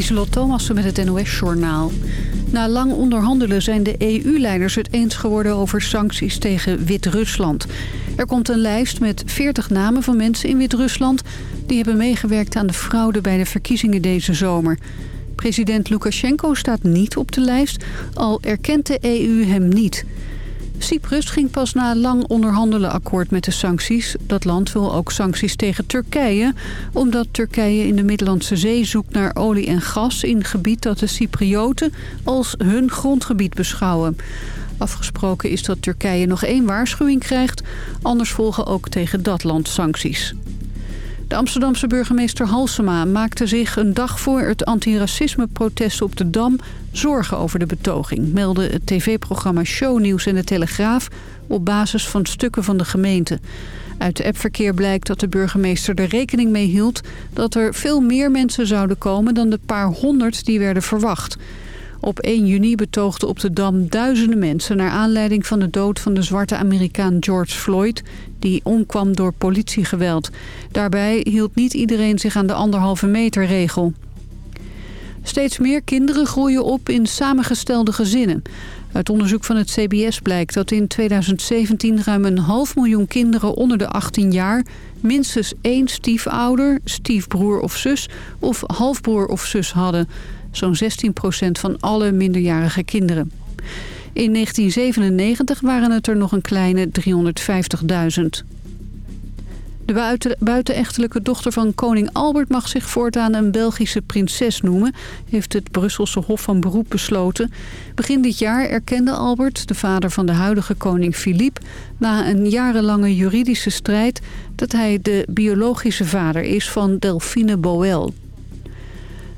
Lieselot Thomassen met het NOS-journaal. Na lang onderhandelen zijn de EU-leiders het eens geworden over sancties tegen Wit-Rusland. Er komt een lijst met 40 namen van mensen in Wit-Rusland... die hebben meegewerkt aan de fraude bij de verkiezingen deze zomer. President Lukashenko staat niet op de lijst, al erkent de EU hem niet... Cyprus ging pas na lang onderhandelen akkoord met de sancties. Dat land wil ook sancties tegen Turkije... omdat Turkije in de Middellandse Zee zoekt naar olie en gas... in gebied dat de Cyprioten als hun grondgebied beschouwen. Afgesproken is dat Turkije nog één waarschuwing krijgt... anders volgen ook tegen dat land sancties. De Amsterdamse burgemeester Halsema maakte zich een dag voor het antiracisme-protest op de Dam zorgen over de betoging, meldde het tv-programma Shownieuws en de Telegraaf op basis van stukken van de gemeente. Uit de appverkeer blijkt dat de burgemeester er rekening mee hield dat er veel meer mensen zouden komen dan de paar honderd die werden verwacht. Op 1 juni betoogden op de Dam duizenden mensen... naar aanleiding van de dood van de zwarte Amerikaan George Floyd... die omkwam door politiegeweld. Daarbij hield niet iedereen zich aan de anderhalve meter regel. Steeds meer kinderen groeien op in samengestelde gezinnen. Uit onderzoek van het CBS blijkt dat in 2017 ruim een half miljoen kinderen onder de 18 jaar... minstens één stiefouder, stiefbroer of zus of halfbroer of zus hadden... Zo'n 16% van alle minderjarige kinderen. In 1997 waren het er nog een kleine 350.000. De buitenechtelijke dochter van koning Albert mag zich voortaan een Belgische prinses noemen, heeft het Brusselse Hof van Beroep besloten. Begin dit jaar erkende Albert, de vader van de huidige koning Philippe, na een jarenlange juridische strijd dat hij de biologische vader is van Delphine Boel.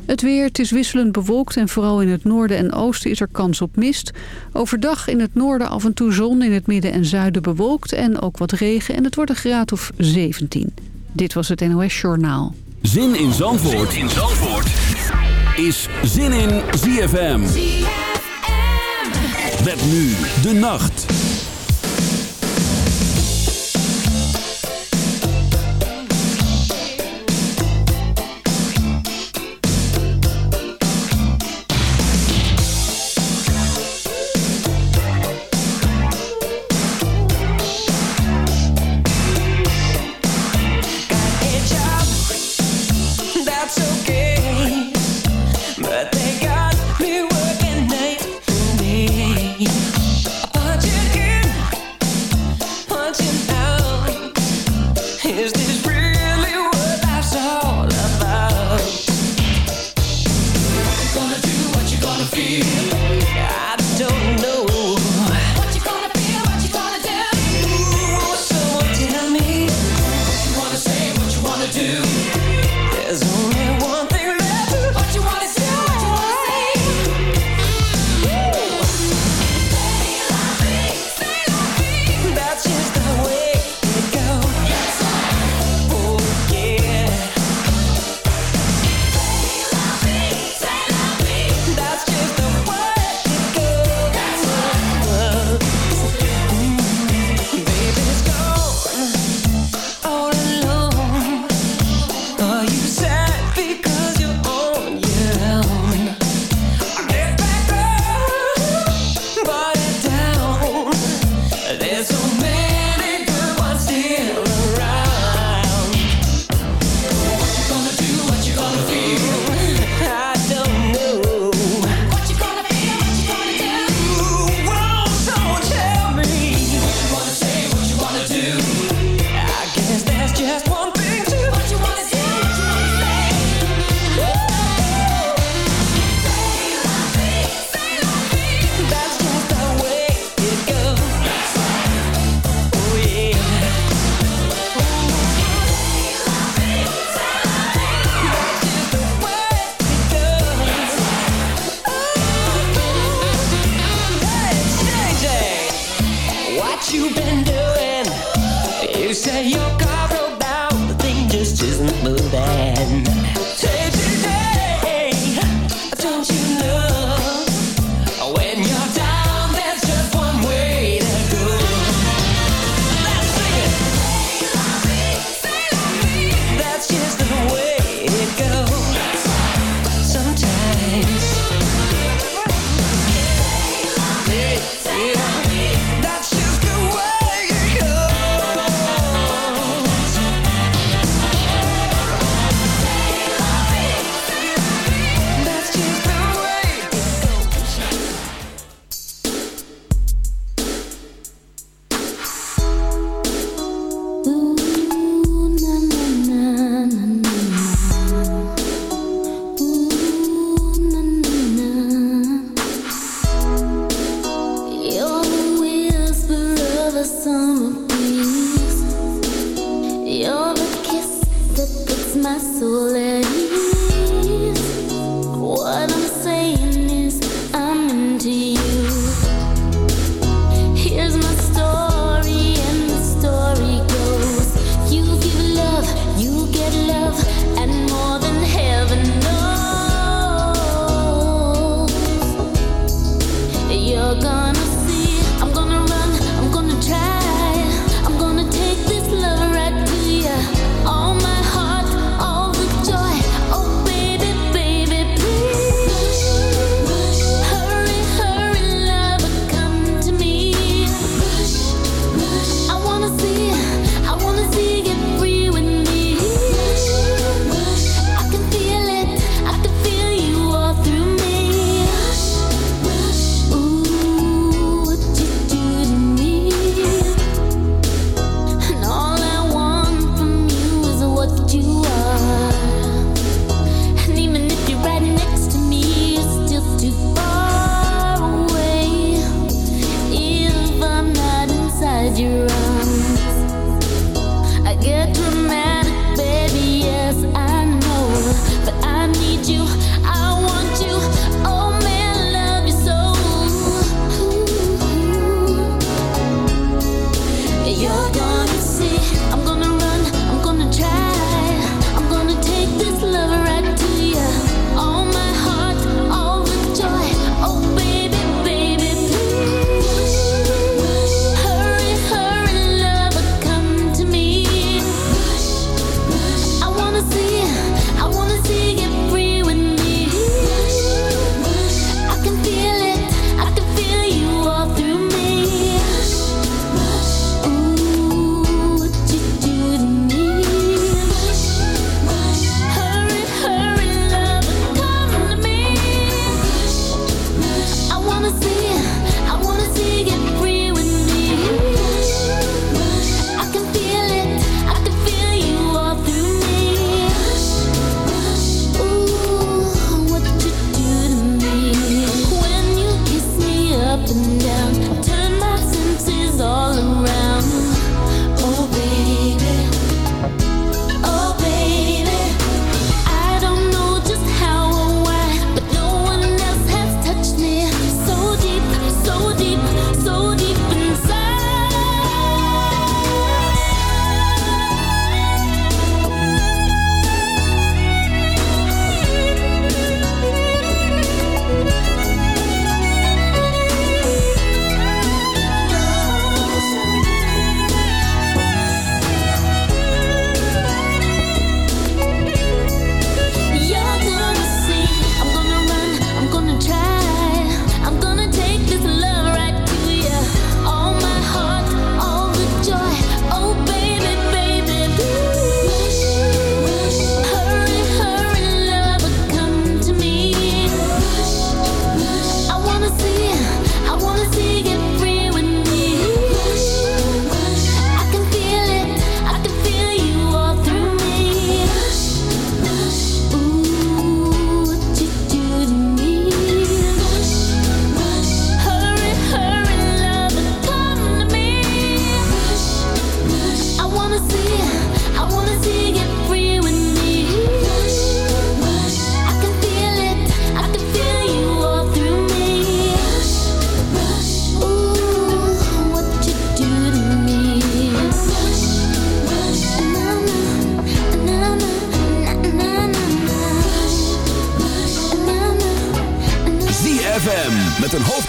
Het weer, het is wisselend bewolkt en vooral in het noorden en oosten is er kans op mist. Overdag in het noorden af en toe zon, in het midden en zuiden bewolkt en ook wat regen. En het wordt een graad of 17. Dit was het NOS Journaal. Zin in Zandvoort, zin in Zandvoort. is Zin in ZFM. ZFM. Met nu de nacht. You're the kiss that puts my soul at ease.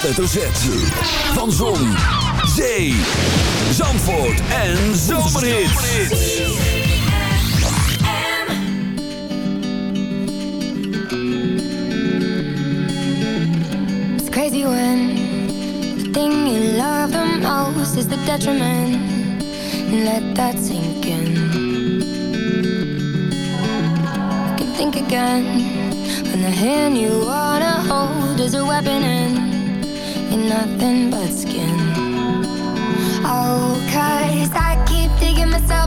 Hoofdletter Van Zon, Zee, Zandvoort en Zomerhits. It's crazy when the thing you love the most is the detriment. Let that sink in. You think again when the hand you wanna hold is a weapon and nothing but skin. Oh, cause I keep digging myself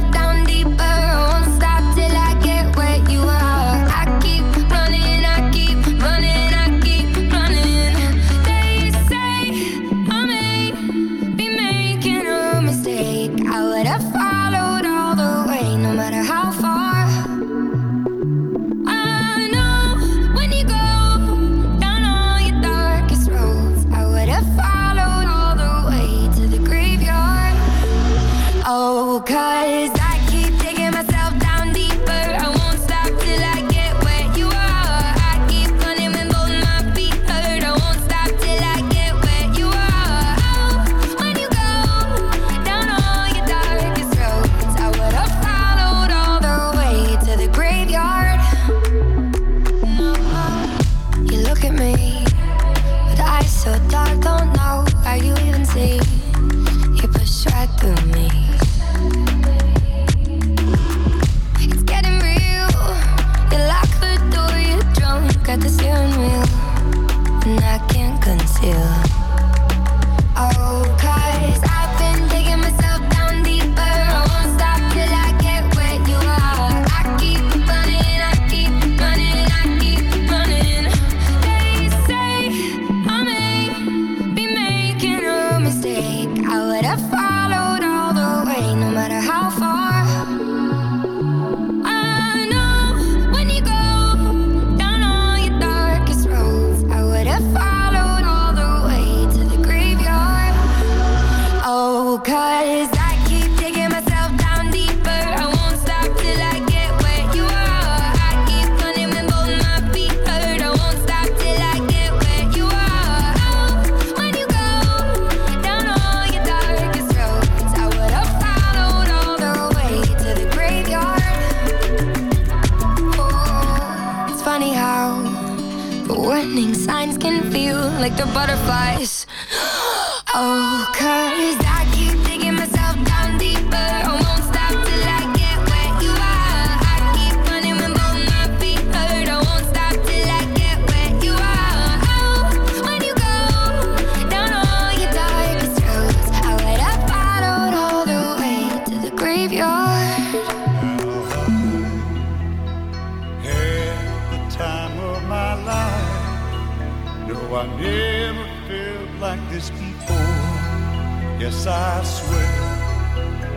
swear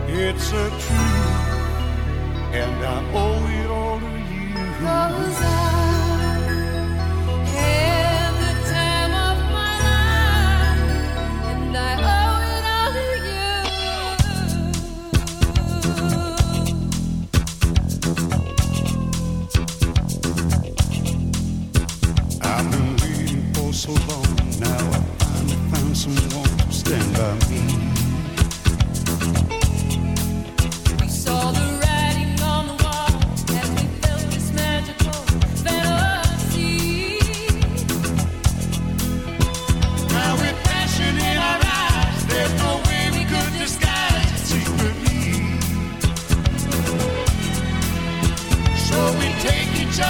it's a truth, and I owe it all to you. Zet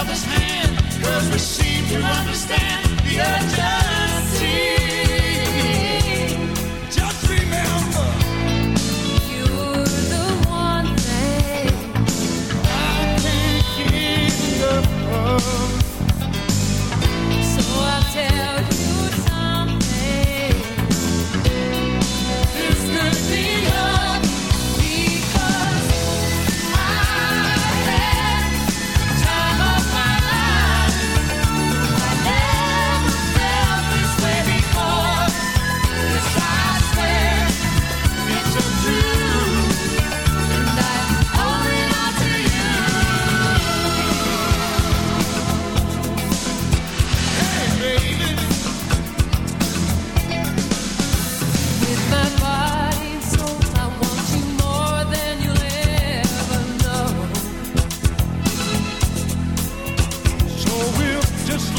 helpless man. Cause we seem to understand the urgency.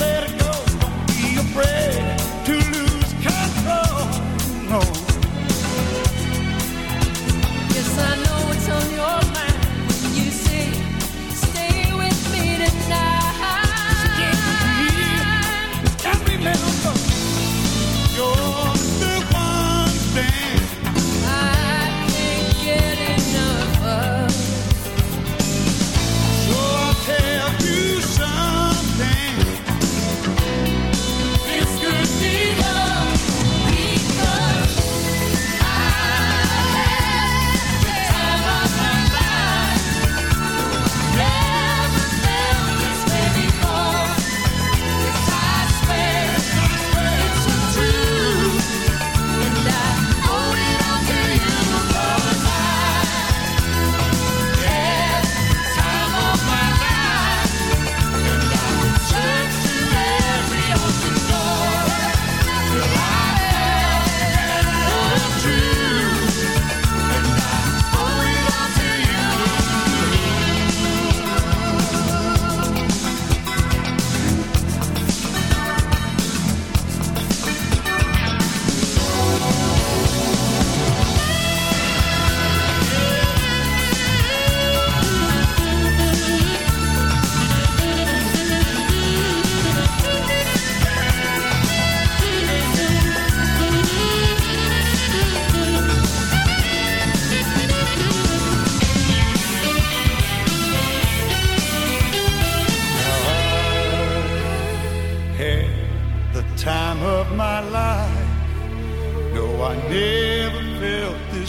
cerca.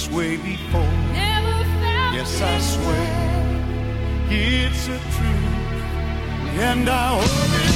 this way before. yes, I swear it's a truth, and I hope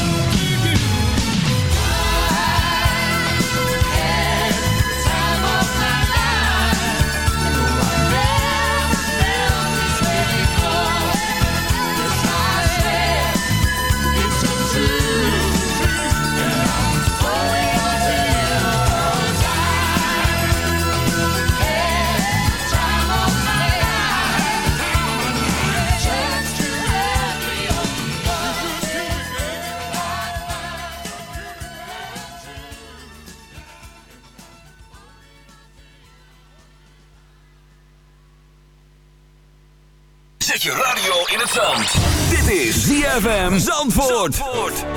ZFM Zandvoort. Zandvoort.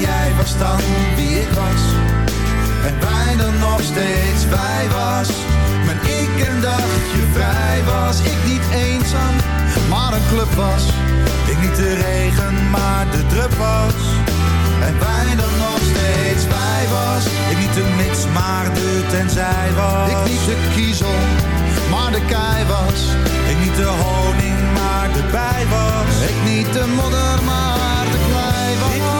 En jij was dan wie ik was. En wij dan nog steeds wij was. Mijn ik een dagje vrij was. Ik niet eenzaam, maar een club was. Ik niet de regen, maar de drup was. En wij dan nog steeds wij was. Ik niet de mits, maar de tenzij was. Ik niet de kiezel, maar de kei was. Ik niet de honing, maar de bij was. Ik niet de modder, maar de klei was.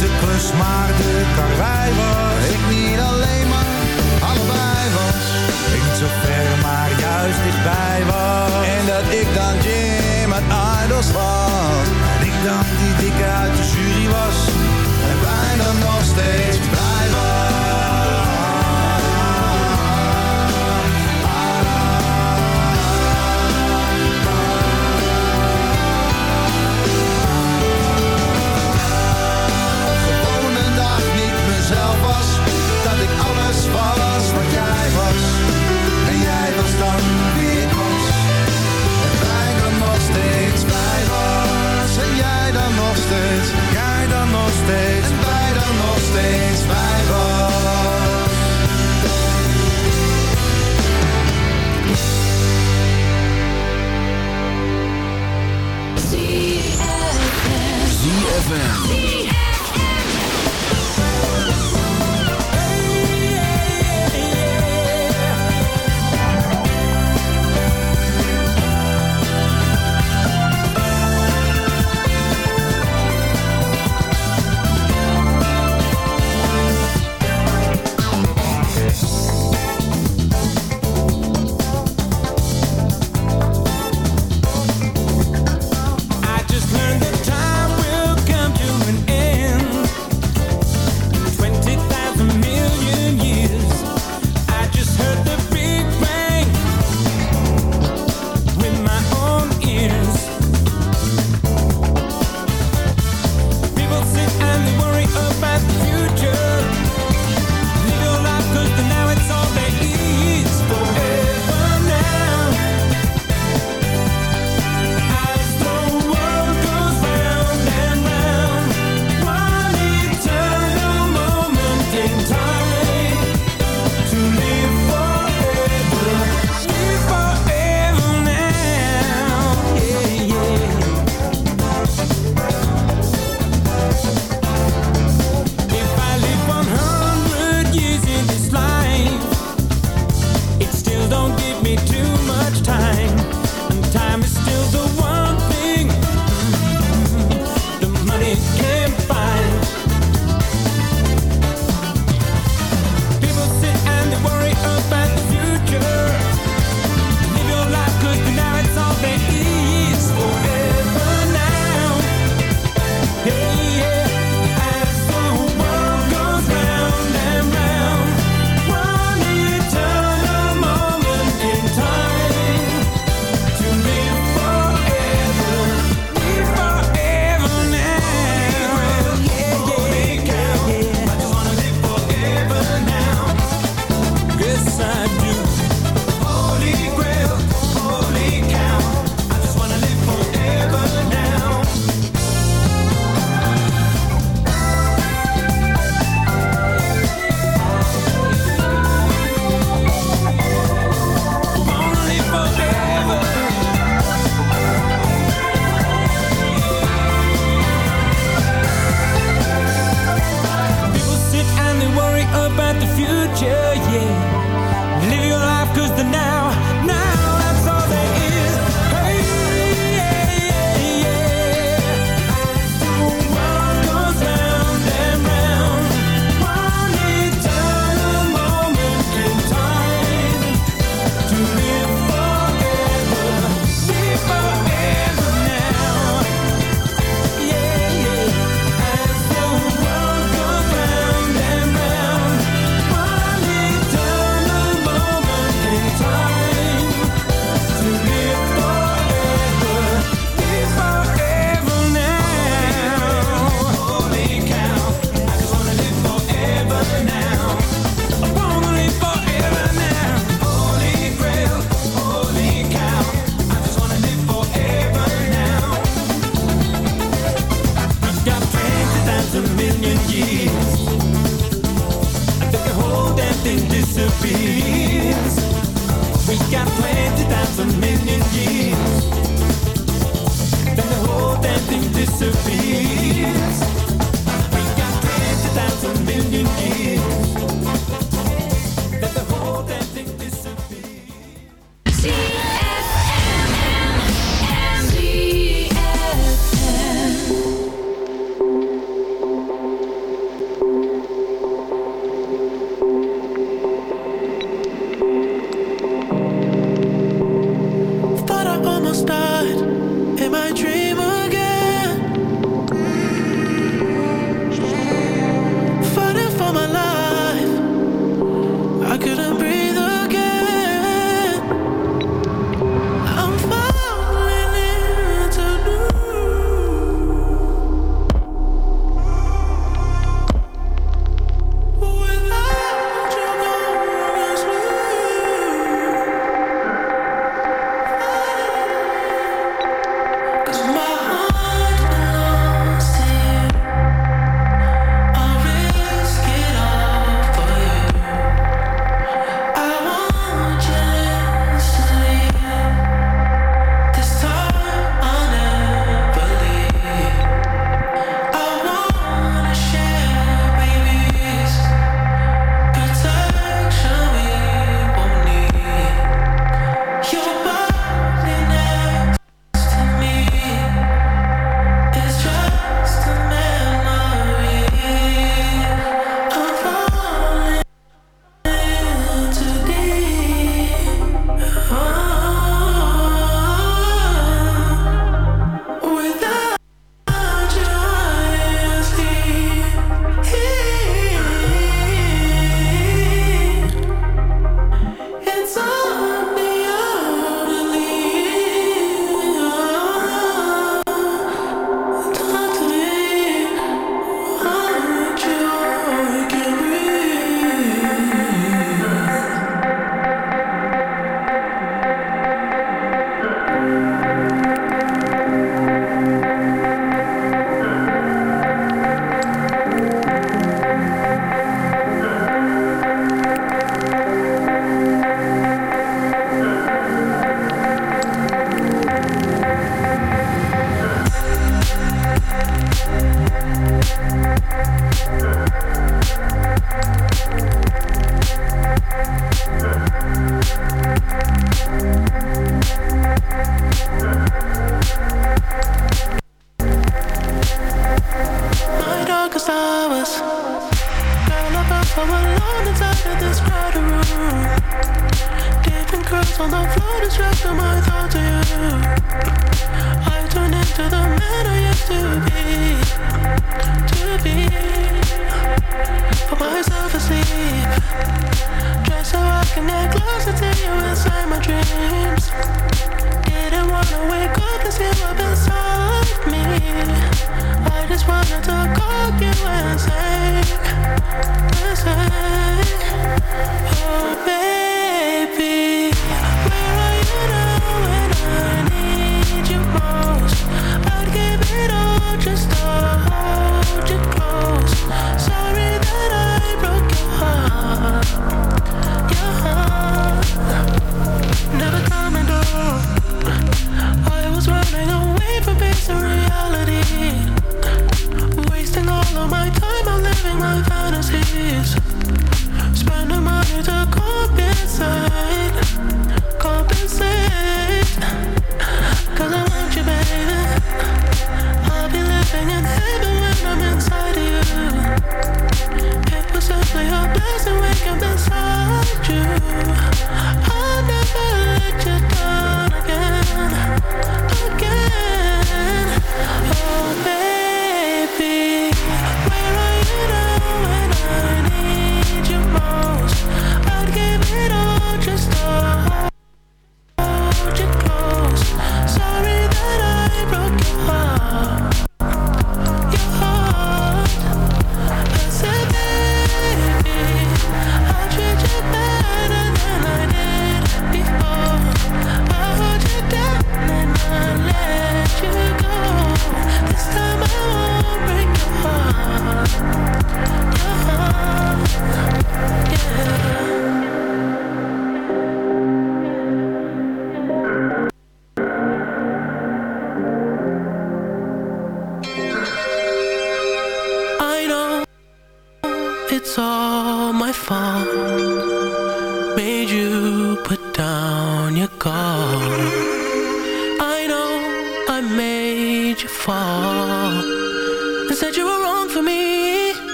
De klus, maar de karwei was. Ik niet alleen, treasure my thoughts to you I turn into the man I used to be.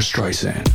Streisand.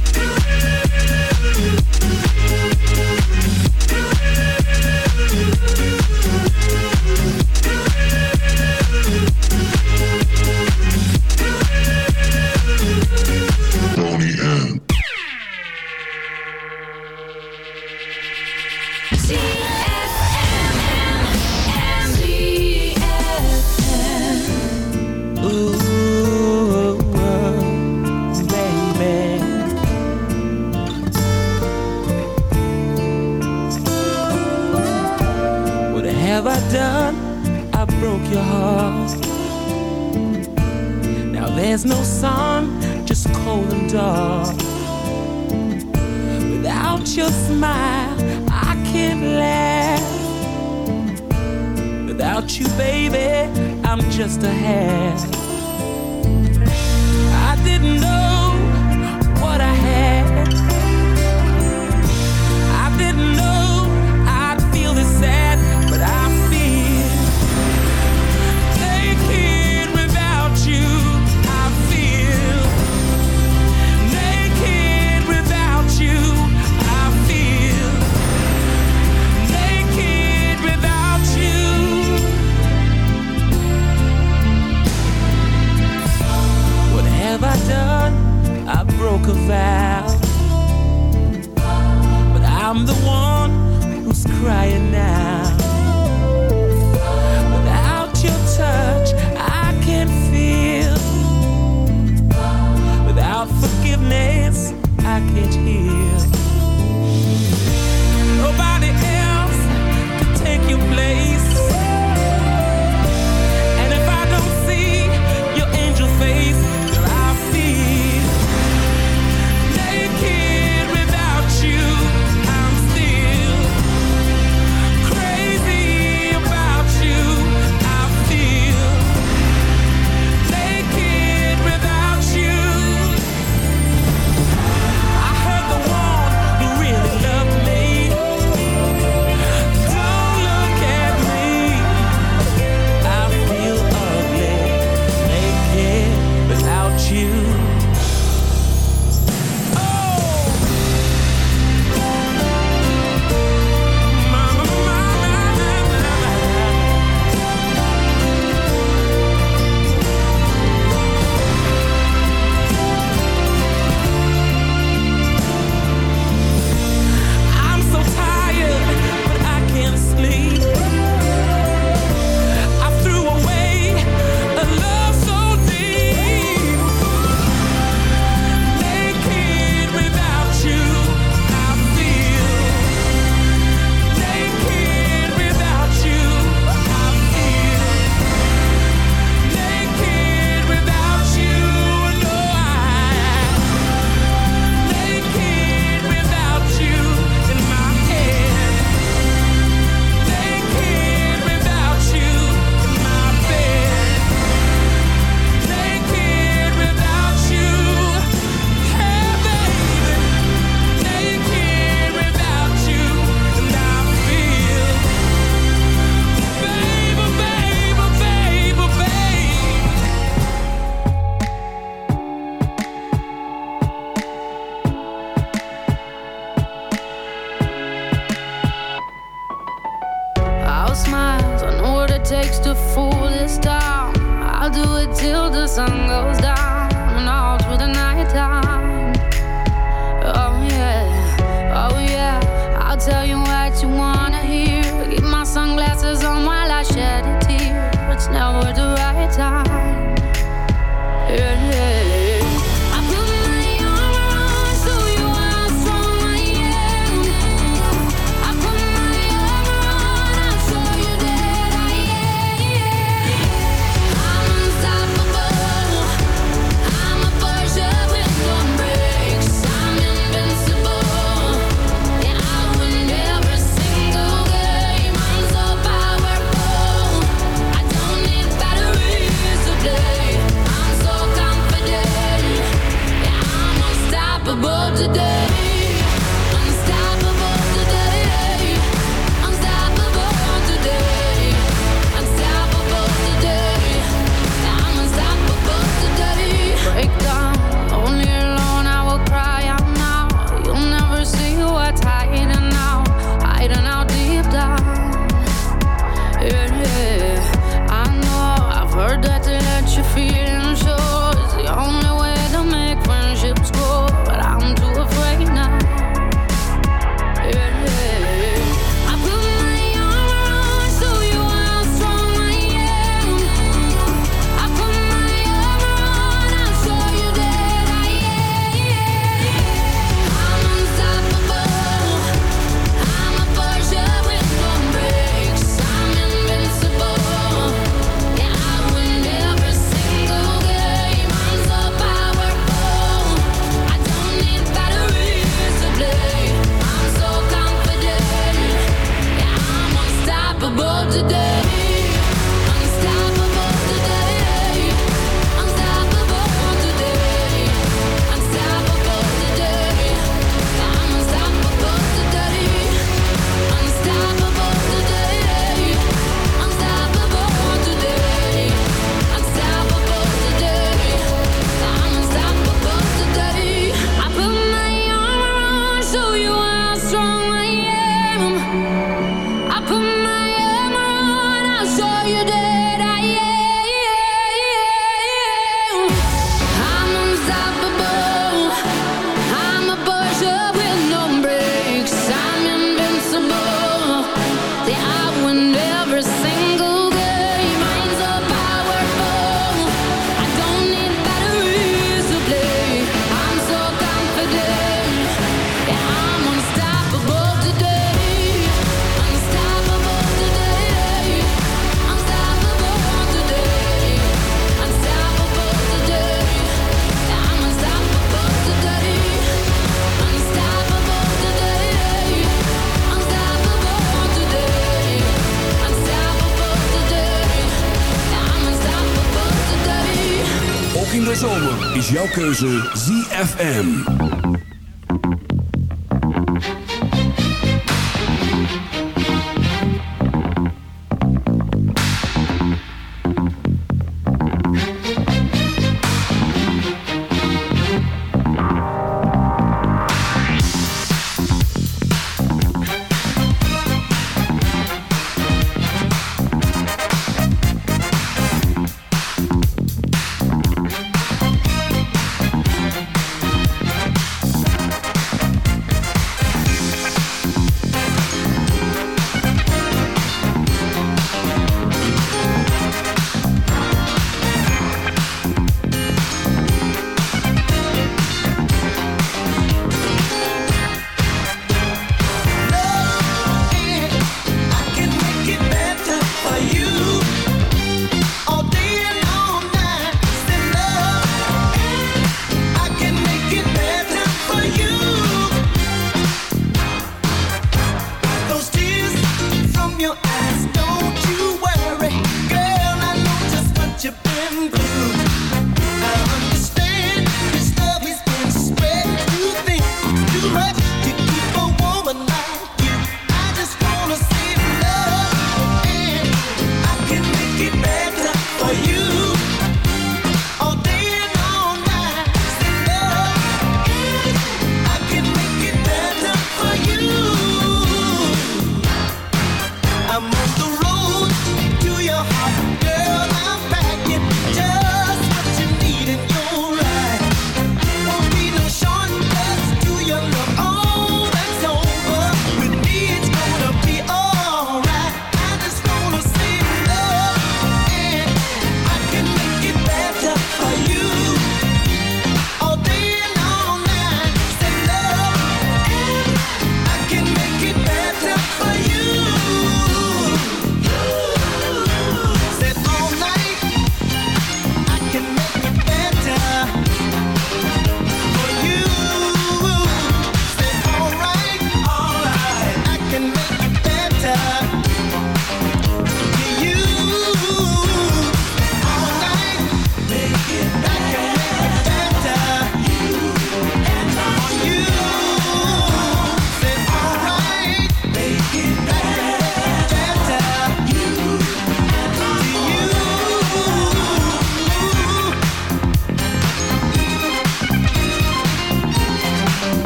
Jouw keuze ZFM.